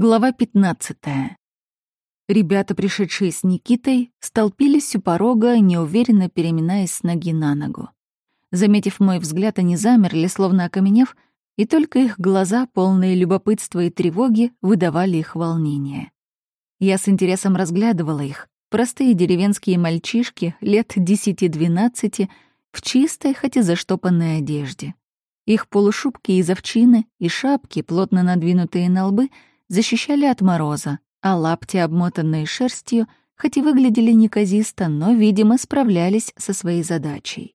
Глава 15. Ребята, пришедшие с Никитой, столпились у порога, неуверенно переминаясь с ноги на ногу. Заметив мой взгляд, они замерли, словно окаменев, и только их глаза, полные любопытства и тревоги, выдавали их волнение. Я с интересом разглядывала их. Простые деревенские мальчишки, лет 10-12, в чистой, хоть и заштопанной одежде. Их полушубки из овчины и шапки, плотно надвинутые на лбы — защищали от мороза, а лапти, обмотанные шерстью, хоть и выглядели неказисто, но, видимо, справлялись со своей задачей.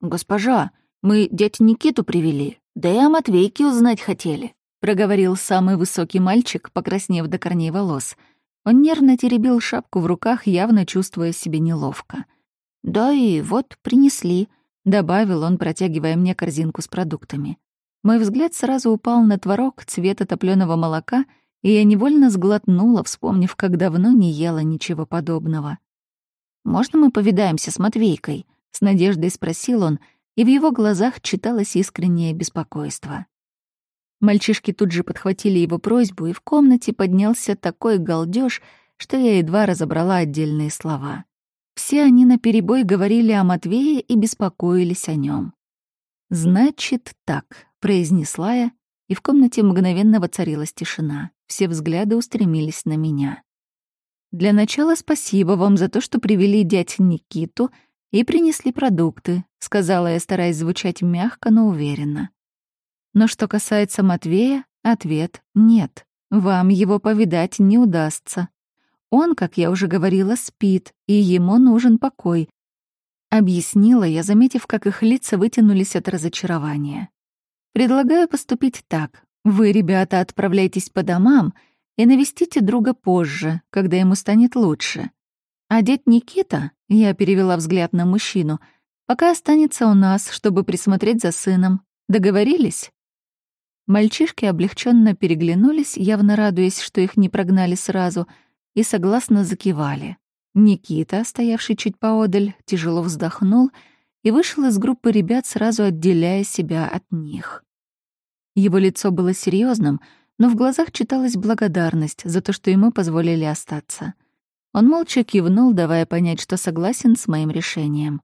«Госпожа, мы дядь Никиту привели, да и о Матвейке узнать хотели», — проговорил самый высокий мальчик, покраснев до корней волос. Он нервно теребил шапку в руках, явно чувствуя себя неловко. «Да и вот принесли», — добавил он, протягивая мне корзинку с продуктами. Мой взгляд сразу упал на творог цвета топленого молока, и я невольно сглотнула, вспомнив, как давно не ела ничего подобного. «Можно мы повидаемся с Матвейкой?» — с надеждой спросил он, и в его глазах читалось искреннее беспокойство. Мальчишки тут же подхватили его просьбу, и в комнате поднялся такой галдеж, что я едва разобрала отдельные слова. Все они наперебой говорили о Матвее и беспокоились о нем. «Значит так», — произнесла я, и в комнате мгновенно воцарилась тишина. Все взгляды устремились на меня. «Для начала спасибо вам за то, что привели дядь Никиту и принесли продукты», — сказала я, стараясь звучать мягко, но уверенно. Но что касается Матвея, ответ — нет. Вам его повидать не удастся. Он, как я уже говорила, спит, и ему нужен покой, Объяснила я, заметив, как их лица вытянулись от разочарования. Предлагаю поступить так. Вы, ребята, отправляйтесь по домам и навестите друга позже, когда ему станет лучше. А дед Никита, я перевела взгляд на мужчину, пока останется у нас, чтобы присмотреть за сыном. Договорились? Мальчишки облегченно переглянулись, явно радуясь, что их не прогнали сразу, и согласно закивали. Никита, стоявший чуть поодаль, тяжело вздохнул и вышел из группы ребят, сразу отделяя себя от них. Его лицо было серьезным, но в глазах читалась благодарность за то, что ему позволили остаться. Он молча кивнул, давая понять, что согласен с моим решением.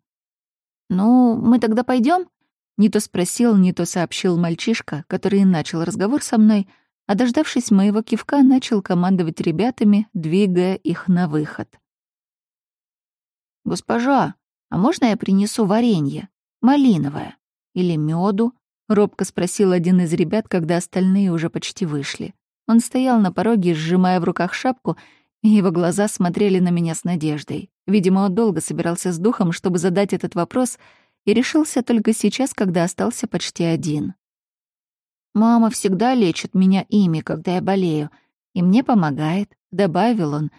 «Ну, мы тогда пойдем? Не то спросил, не то сообщил мальчишка, который начал разговор со мной, а, дождавшись моего кивка, начал командовать ребятами, двигая их на выход. «Госпожа, а можно я принесу варенье? Малиновое? Или меду?» — робко спросил один из ребят, когда остальные уже почти вышли. Он стоял на пороге, сжимая в руках шапку, и его глаза смотрели на меня с надеждой. Видимо, он долго собирался с духом, чтобы задать этот вопрос, и решился только сейчас, когда остался почти один. «Мама всегда лечит меня ими, когда я болею, и мне помогает», — добавил он,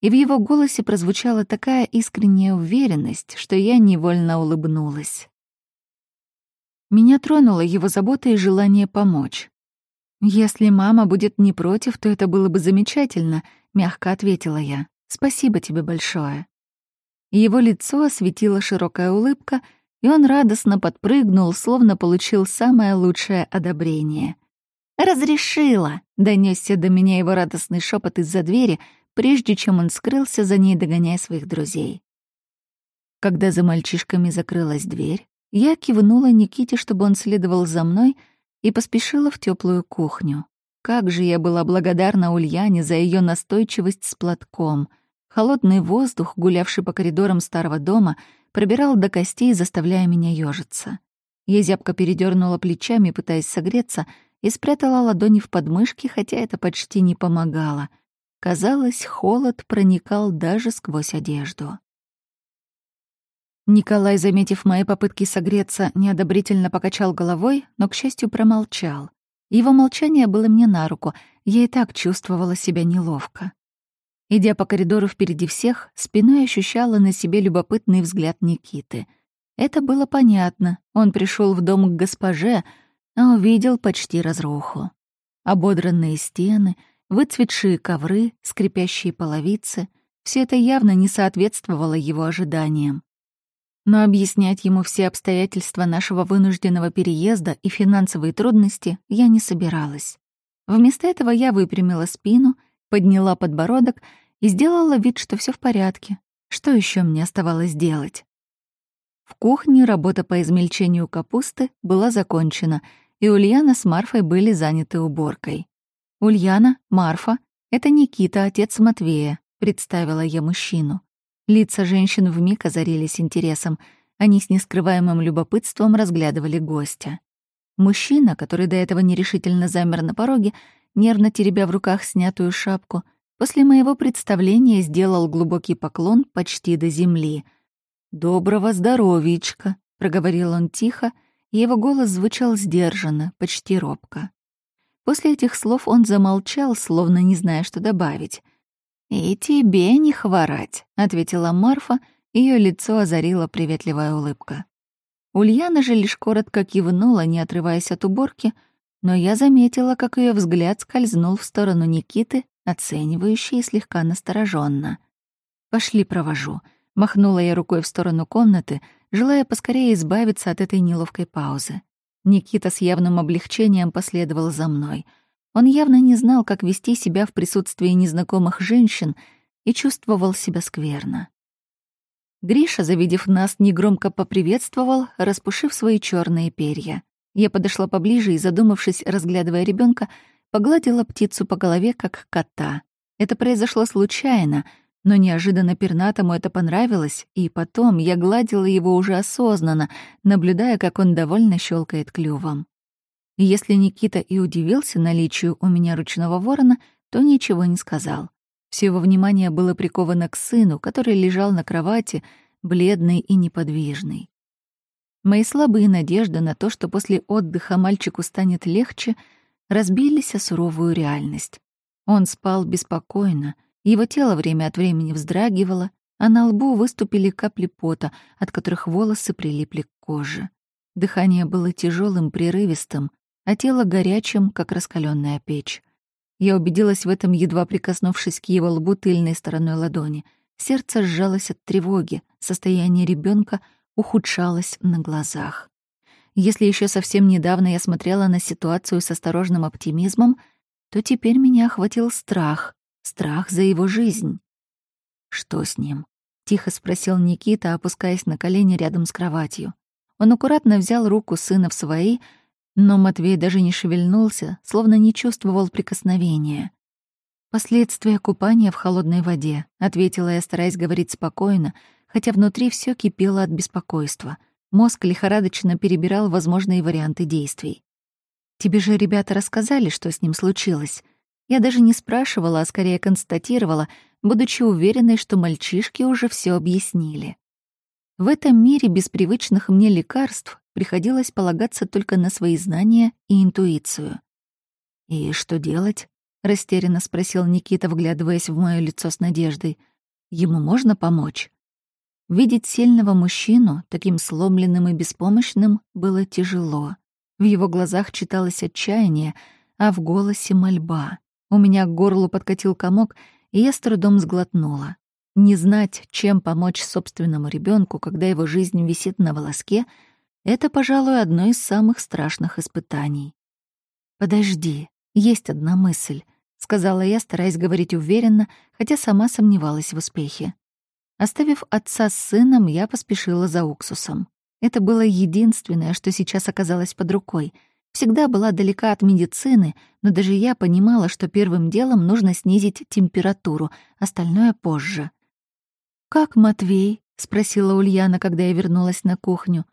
и в его голосе прозвучала такая искренняя уверенность, что я невольно улыбнулась. Меня тронула его забота и желание помочь. «Если мама будет не против, то это было бы замечательно», — мягко ответила я. «Спасибо тебе большое». Его лицо осветила широкая улыбка, и он радостно подпрыгнул, словно получил самое лучшее одобрение. «Разрешила!» — донесся до меня его радостный шепот из-за двери, прежде чем он скрылся за ней, догоняя своих друзей. Когда за мальчишками закрылась дверь, я кивнула Никите, чтобы он следовал за мной, и поспешила в теплую кухню. Как же я была благодарна Ульяне за ее настойчивость с платком. Холодный воздух, гулявший по коридорам старого дома, пробирал до костей, заставляя меня ёжиться. Я зябко передернула плечами, пытаясь согреться, и спрятала ладони в подмышки, хотя это почти не помогало — Казалось, холод проникал даже сквозь одежду. Николай, заметив мои попытки согреться, неодобрительно покачал головой, но, к счастью, промолчал. Его молчание было мне на руку, я и так чувствовала себя неловко. Идя по коридору впереди всех, спиной ощущала на себе любопытный взгляд Никиты. Это было понятно, он пришел в дом к госпоже, а увидел почти разруху. Ободранные стены — Выцветшие ковры, скрипящие половицы — все это явно не соответствовало его ожиданиям. Но объяснять ему все обстоятельства нашего вынужденного переезда и финансовые трудности я не собиралась. Вместо этого я выпрямила спину, подняла подбородок и сделала вид, что все в порядке. Что еще мне оставалось делать? В кухне работа по измельчению капусты была закончена, и Ульяна с Марфой были заняты уборкой. «Ульяна, Марфа — это Никита, отец Матвея», — представила я мужчину. Лица женщин вмиг озарились интересом. Они с нескрываемым любопытством разглядывали гостя. Мужчина, который до этого нерешительно замер на пороге, нервно теребя в руках снятую шапку, после моего представления сделал глубокий поклон почти до земли. «Доброго здоровичка», — проговорил он тихо, и его голос звучал сдержанно, почти робко. После этих слов он замолчал, словно не зная, что добавить. «И тебе не хворать», — ответила Марфа, ее лицо озарила приветливая улыбка. Ульяна же лишь коротко кивнула, не отрываясь от уборки, но я заметила, как ее взгляд скользнул в сторону Никиты, оценивающий и слегка настороженно. «Пошли, провожу», — махнула я рукой в сторону комнаты, желая поскорее избавиться от этой неловкой паузы. Никита с явным облегчением последовал за мной. Он явно не знал, как вести себя в присутствии незнакомых женщин и чувствовал себя скверно. Гриша, завидев нас, негромко поприветствовал, распушив свои черные перья. Я подошла поближе и, задумавшись, разглядывая ребенка, погладила птицу по голове, как кота. Это произошло случайно, но неожиданно пернатому это понравилось, и потом я гладила его уже осознанно, наблюдая, как он довольно щелкает клювом. Если Никита и удивился наличию у меня ручного ворона, то ничего не сказал. Все его внимание было приковано к сыну, который лежал на кровати, бледный и неподвижный. Мои слабые надежды на то, что после отдыха мальчику станет легче, разбились о суровую реальность. Он спал беспокойно, его тело время от времени вздрагивало, а на лбу выступили капли пота, от которых волосы прилипли к коже. Дыхание было тяжелым, прерывистым, а тело горячим, как раскаленная печь. Я убедилась в этом, едва прикоснувшись к его лбу тыльной стороной ладони. Сердце сжалось от тревоги, состояние ребенка ухудшалось на глазах. Если еще совсем недавно я смотрела на ситуацию с осторожным оптимизмом, то теперь меня охватил страх, страх за его жизнь. «Что с ним?» — тихо спросил Никита, опускаясь на колени рядом с кроватью. Он аккуратно взял руку сына в свои, но Матвей даже не шевельнулся, словно не чувствовал прикосновения. «Последствия купания в холодной воде», — ответила я, стараясь говорить спокойно, хотя внутри все кипело от беспокойства. Мозг лихорадочно перебирал возможные варианты действий. «Тебе же ребята рассказали, что с ним случилось?» Я даже не спрашивала, а скорее констатировала, будучи уверенной, что мальчишки уже все объяснили. В этом мире без привычных мне лекарств приходилось полагаться только на свои знания и интуицию. «И что делать?» — растерянно спросил Никита, вглядываясь в мое лицо с надеждой. «Ему можно помочь?» Видеть сильного мужчину, таким сломленным и беспомощным, было тяжело. В его глазах читалось отчаяние, а в голосе — мольба. У меня к горлу подкатил комок, и я с трудом сглотнула. Не знать, чем помочь собственному ребенку, когда его жизнь висит на волоске, это, пожалуй, одно из самых страшных испытаний. «Подожди, есть одна мысль», — сказала я, стараясь говорить уверенно, хотя сама сомневалась в успехе. Оставив отца с сыном, я поспешила за уксусом. Это было единственное, что сейчас оказалось под рукой. Всегда была далека от медицины, но даже я понимала, что первым делом нужно снизить температуру, остальное позже. «Как Матвей?» — спросила Ульяна, когда я вернулась на кухню.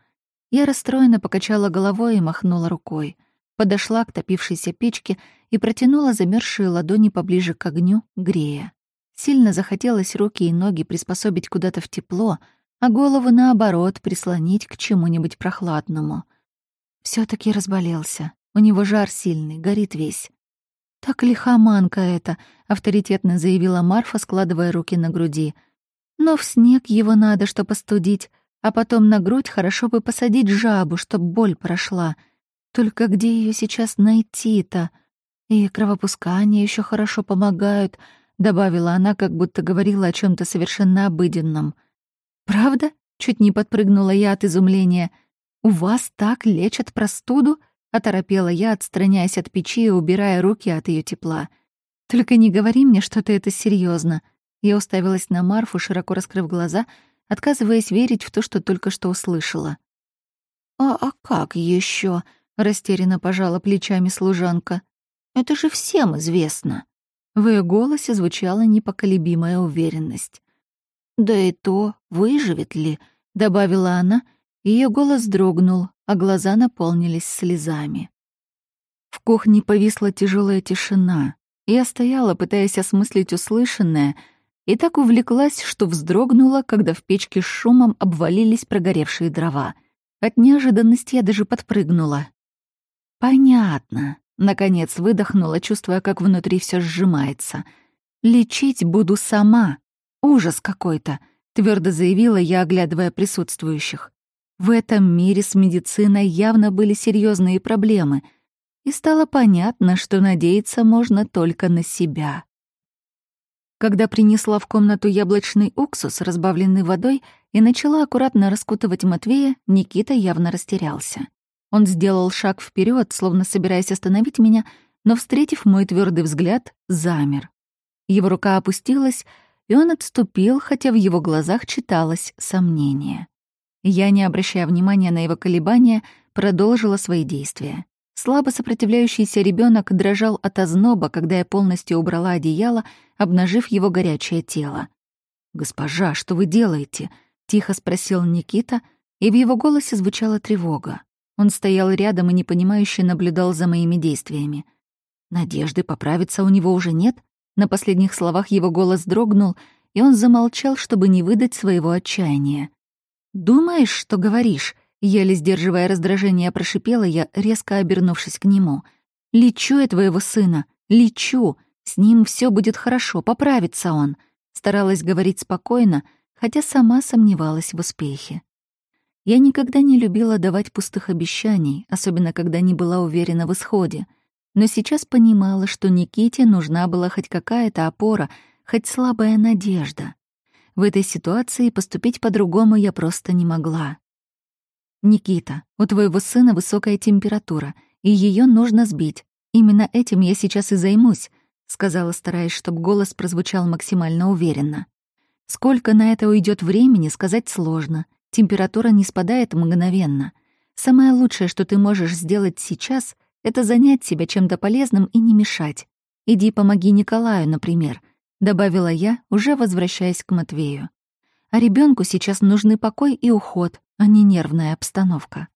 Я расстроенно покачала головой и махнула рукой. Подошла к топившейся печке и протянула замерзшие ладони поближе к огню, грея. Сильно захотелось руки и ноги приспособить куда-то в тепло, а голову, наоборот, прислонить к чему-нибудь прохладному. все таки разболелся. У него жар сильный, горит весь. «Так лихоманка это», — авторитетно заявила Марфа, складывая руки на груди — но в снег его надо, чтоб остудить, а потом на грудь хорошо бы посадить жабу, чтоб боль прошла. Только где ее сейчас найти-то? И кровопускания еще хорошо помогают, добавила она, как будто говорила о чем то совершенно обыденном. Правда? Чуть не подпрыгнула я от изумления. У вас так лечат простуду? Оторопела я, отстраняясь от печи и убирая руки от ее тепла. «Только не говори мне, что ты это серьезно. Я уставилась на Марфу, широко раскрыв глаза, отказываясь верить в то, что только что услышала. «А, а как еще? растерянно пожала плечами служанка. «Это же всем известно». В ее голосе звучала непоколебимая уверенность. «Да и то, выживет ли?» — добавила она, ее голос дрогнул, а глаза наполнились слезами. В кухне повисла тяжелая тишина. Я стояла, пытаясь осмыслить услышанное, и так увлеклась, что вздрогнула, когда в печке с шумом обвалились прогоревшие дрова. От неожиданности я даже подпрыгнула. «Понятно», — наконец выдохнула, чувствуя, как внутри все сжимается. «Лечить буду сама. Ужас какой-то», — твердо заявила я, оглядывая присутствующих. В этом мире с медициной явно были серьезные проблемы, и стало понятно, что надеяться можно только на себя. Когда принесла в комнату яблочный уксус, разбавленный водой, и начала аккуратно раскутывать Матвея, Никита явно растерялся. Он сделал шаг вперед, словно собираясь остановить меня, но, встретив мой твердый взгляд, замер. Его рука опустилась, и он отступил, хотя в его глазах читалось сомнение. Я, не обращая внимания на его колебания, продолжила свои действия. Слабо сопротивляющийся ребенок дрожал от озноба, когда я полностью убрала одеяло, обнажив его горячее тело. «Госпожа, что вы делаете?» — тихо спросил Никита, и в его голосе звучала тревога. Он стоял рядом и непонимающе наблюдал за моими действиями. Надежды поправиться у него уже нет? На последних словах его голос дрогнул, и он замолчал, чтобы не выдать своего отчаяния. «Думаешь, что говоришь?» Еле сдерживая раздражение, прошипела я, резко обернувшись к нему. «Лечу я твоего сына, лечу. С ним все будет хорошо, поправится он». Старалась говорить спокойно, хотя сама сомневалась в успехе. Я никогда не любила давать пустых обещаний, особенно когда не была уверена в исходе. Но сейчас понимала, что Никите нужна была хоть какая-то опора, хоть слабая надежда. В этой ситуации поступить по-другому я просто не могла. «Никита, у твоего сына высокая температура, и ее нужно сбить. Именно этим я сейчас и займусь», — сказала, стараясь, чтобы голос прозвучал максимально уверенно. «Сколько на это уйдет времени, сказать сложно. Температура не спадает мгновенно. Самое лучшее, что ты можешь сделать сейчас, это занять себя чем-то полезным и не мешать. Иди помоги Николаю, например», — добавила я, уже возвращаясь к Матвею. «А ребенку сейчас нужны покой и уход, а не нервная обстановка.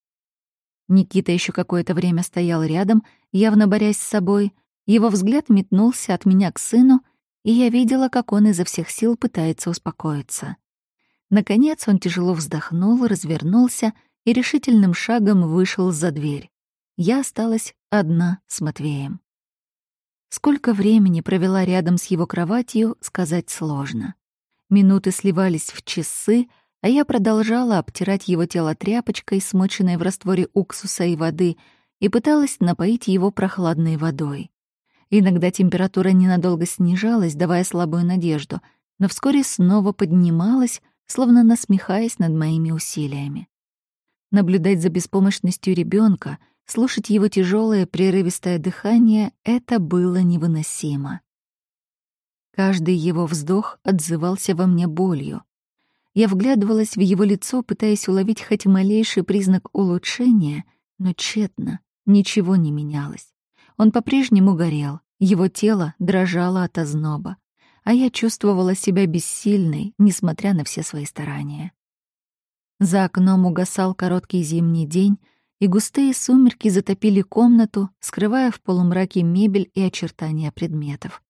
Никита еще какое-то время стоял рядом, явно борясь с собой. Его взгляд метнулся от меня к сыну, и я видела, как он изо всех сил пытается успокоиться. Наконец он тяжело вздохнул, развернулся и решительным шагом вышел за дверь. Я осталась одна с Матвеем. Сколько времени провела рядом с его кроватью, сказать сложно. Минуты сливались в часы, а я продолжала обтирать его тело тряпочкой, смоченной в растворе уксуса и воды, и пыталась напоить его прохладной водой. Иногда температура ненадолго снижалась, давая слабую надежду, но вскоре снова поднималась, словно насмехаясь над моими усилиями. Наблюдать за беспомощностью ребенка, слушать его тяжелое прерывистое дыхание — это было невыносимо. Каждый его вздох отзывался во мне болью. Я вглядывалась в его лицо, пытаясь уловить хоть малейший признак улучшения, но тщетно, ничего не менялось. Он по-прежнему горел, его тело дрожало от озноба, а я чувствовала себя бессильной, несмотря на все свои старания. За окном угасал короткий зимний день, и густые сумерки затопили комнату, скрывая в полумраке мебель и очертания предметов.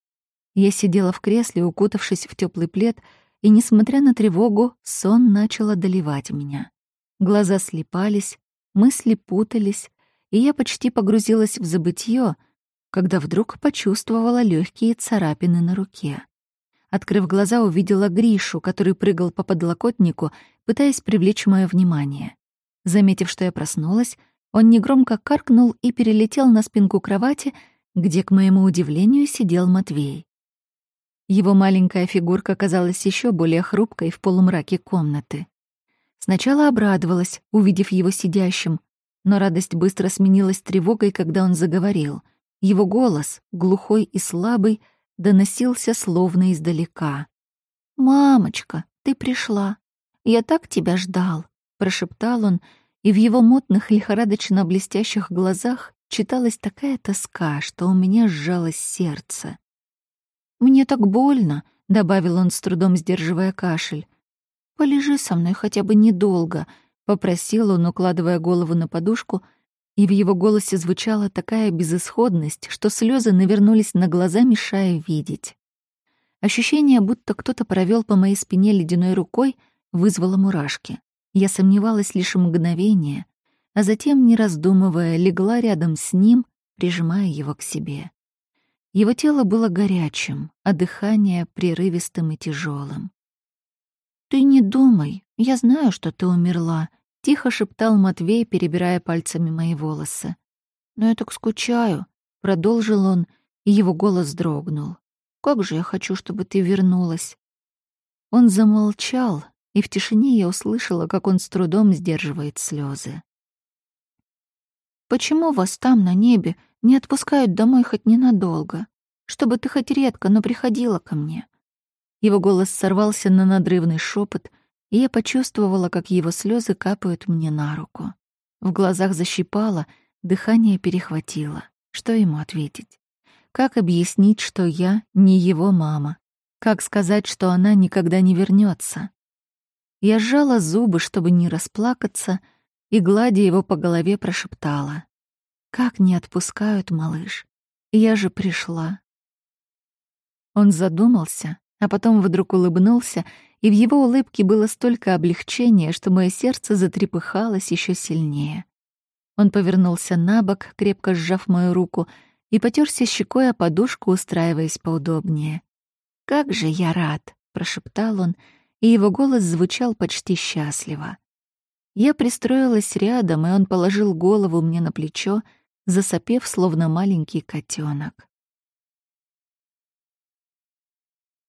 Я сидела в кресле, укутавшись в теплый плед, и, несмотря на тревогу, сон начал одолевать меня. Глаза слепались, мысли путались, и я почти погрузилась в забытье, когда вдруг почувствовала легкие царапины на руке. Открыв глаза, увидела Гришу, который прыгал по подлокотнику, пытаясь привлечь мое внимание. Заметив, что я проснулась, он негромко каркнул и перелетел на спинку кровати, где, к моему удивлению, сидел Матвей. Его маленькая фигурка казалась еще более хрупкой в полумраке комнаты. Сначала обрадовалась, увидев его сидящим, Но радость быстро сменилась тревогой, когда он заговорил. Его голос, глухой и слабый, доносился словно издалека. «Мамочка, ты пришла. Я так тебя ждал», — прошептал он, и в его мутных, лихорадочно блестящих глазах читалась такая тоска, что у меня сжалось сердце. «Мне так больно», — добавил он, с трудом сдерживая кашель. «Полежи со мной хотя бы недолго», — попросил он, укладывая голову на подушку, и в его голосе звучала такая безысходность, что слезы навернулись на глаза, мешая видеть. Ощущение, будто кто-то провел по моей спине ледяной рукой, вызвало мурашки. Я сомневалась лишь мгновение, а затем, не раздумывая, легла рядом с ним, прижимая его к себе. Его тело было горячим, а дыхание — прерывистым и тяжелым. «Ты не думай, я знаю, что ты умерла», — тихо шептал Матвей, перебирая пальцами мои волосы. «Но я так скучаю», — продолжил он, и его голос дрогнул. «Как же я хочу, чтобы ты вернулась». Он замолчал, и в тишине я услышала, как он с трудом сдерживает слезы. «Почему вас там, на небе, не отпускают домой хоть ненадолго? Чтобы ты хоть редко, но приходила ко мне. Его голос сорвался на надрывный шепот, и я почувствовала, как его слезы капают мне на руку. В глазах защипало, дыхание перехватило. Что ему ответить? Как объяснить, что я не его мама? Как сказать, что она никогда не вернется? Я сжала зубы, чтобы не расплакаться, и, гладя его по голове, прошептала. «Как не отпускают, малыш? Я же пришла». Он задумался, а потом вдруг улыбнулся, и в его улыбке было столько облегчения, что мое сердце затрепыхалось еще сильнее. Он повернулся на бок, крепко сжав мою руку, и потерся щекой о подушку, устраиваясь поудобнее. «Как же я рад!» — прошептал он, и его голос звучал почти счастливо. Я пристроилась рядом, и он положил голову мне на плечо, засопев, словно маленький котенок.